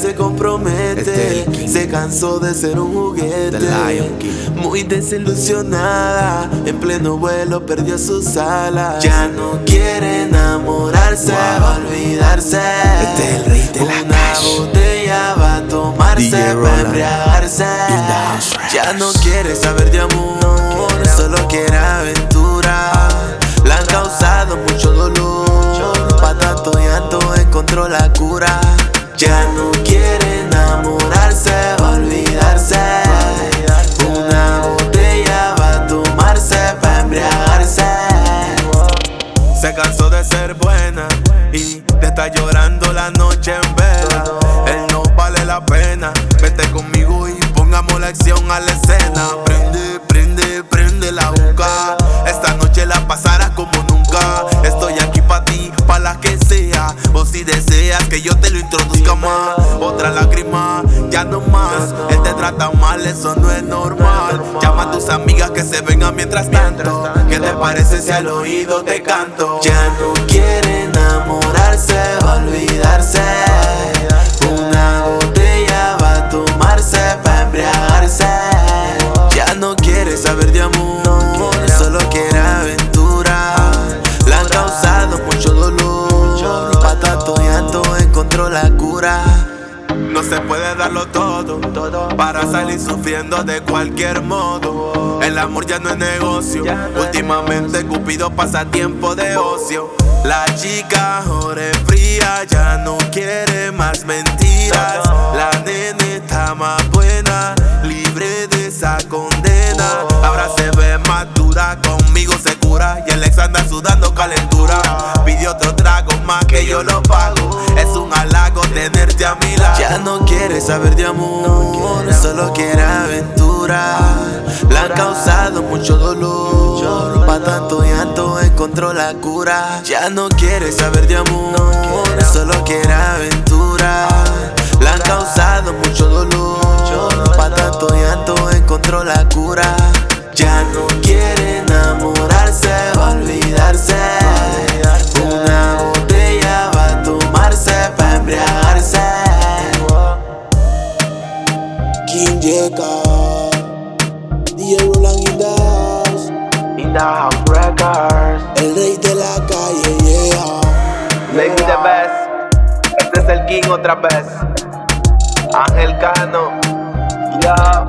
se compromete. Este Se cansó de ser un juguete. Muy desilusionada. En pleno vuelo perdió sus alas. Ya no quiere enamorarse, Wow. va a olvidarse. Este es el rey de la Una cash. botella va a tomarse, DJ va a Roland. embriagarse. Ya no quiere saber de amor, solo quiere aventura. Llorando la noche en vela. Él no vale la pena. Vete conmigo y pongamos la acción a la escena. Prende, prende, prende la boca. Esta noche la pasarás como nunca. Estoy aquí pa' ti, pa' la que sea. O si deseas que yo te lo introduzca más. Otra lágrima, ya no más. Él te trata mal, eso no es normal. Llama a tus amigas que se vengan mientras tanto. ¿Qué te parece si al oído te canto? Ya no quiere enamorarse, va a olvidarse. Una botella va a tomarse, va a embriagarse. Ya no quiere saber de amor, solo quiere aventura. Le han causado mucho dolor, pa' tanto llanto encontró la cura. No se puede darlo todo para salir sufriendo de cualquier modo. El amor ya no es negocio. Últimamente Cupido pasa tiempo de ocio. La chica ahora es fría, ya no quiere más mentiras. La nene está más buena, libre de esa condena. Ahora se ve más dura, conmigo se cura. Y el ex anda sudando calentura. Pide otro trago más que yo lo pago. Es un halago tenerte a mi lado. Ya no quiere saber de amor, mucho dolor, pa' tanto llanto encontró la cura. Ya no quiere saber de amor, solo quiere aventura. Le han causado mucho dolor, pa' tanto llanto encontró la cura. Ya no quiere enamorarse, va a olvidarse. Una botella va a tomarse, va a embriagarse. King Jeka, DJ Roland in the house, In the house records. el rey de la calle, yeah. Lady the best. Este es el King otra vez. Ángel Cano. Ya.